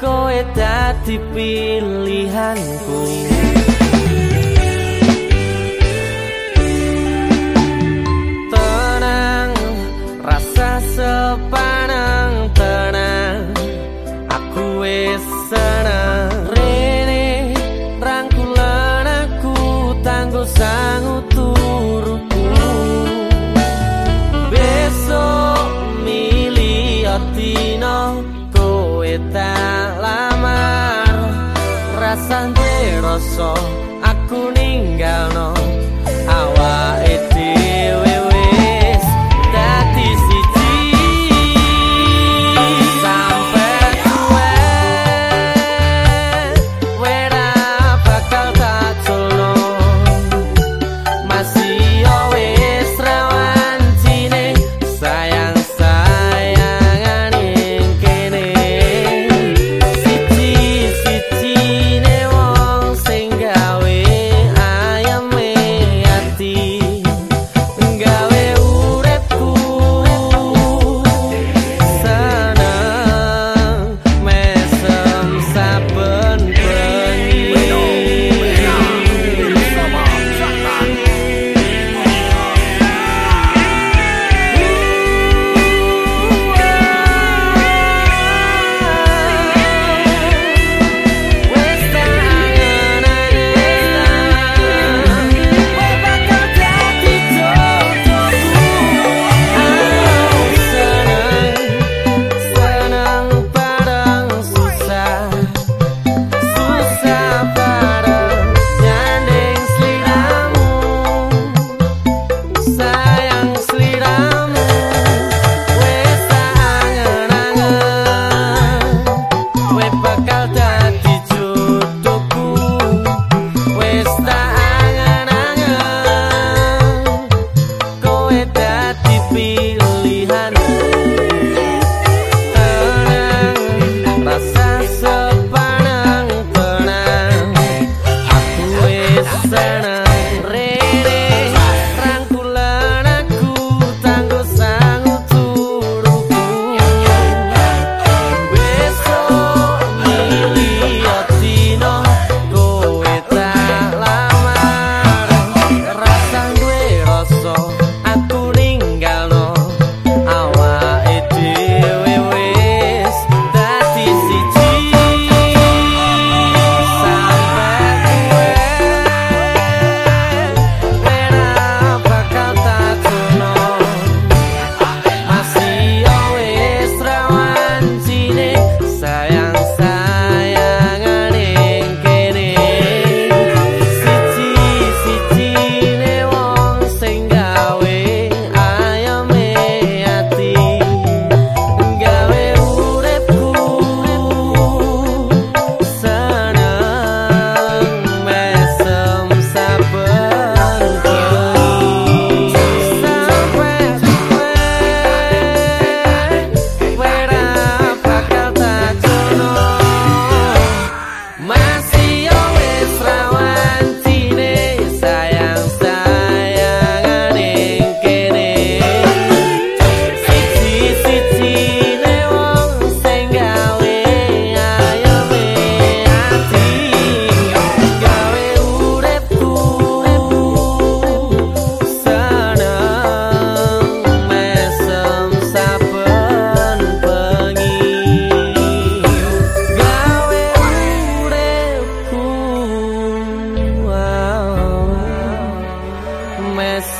Kowe dadi pilihanku tante rasa aku ninggalno. Awake dhewe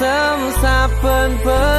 sớm xa phơn phới